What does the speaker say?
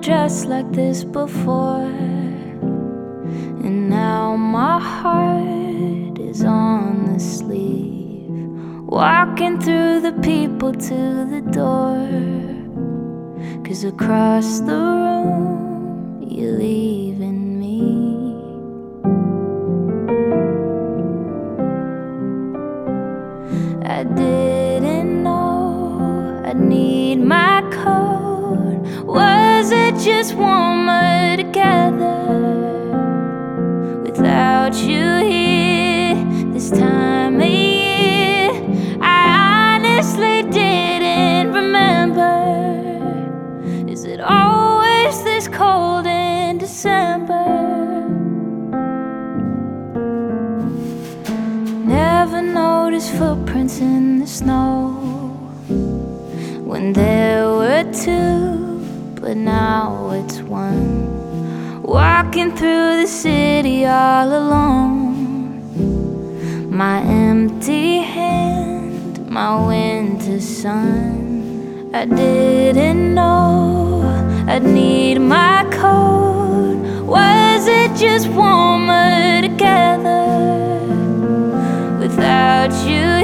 just like this before. And now my heart is on the sleeve. Walking through the people to the door. Cause across the room, you're leaving me. I didn't know I'd need my coat. Just warmer together without you here this time of year? I honestly didn't remember. Is it always this cold in December? Never noticed footprints in the snow when there were two, but now it's one. Walking through the city all alone. My empty hand, my winter sun. I didn't know I'd need my coat. Was it just warmer together? without you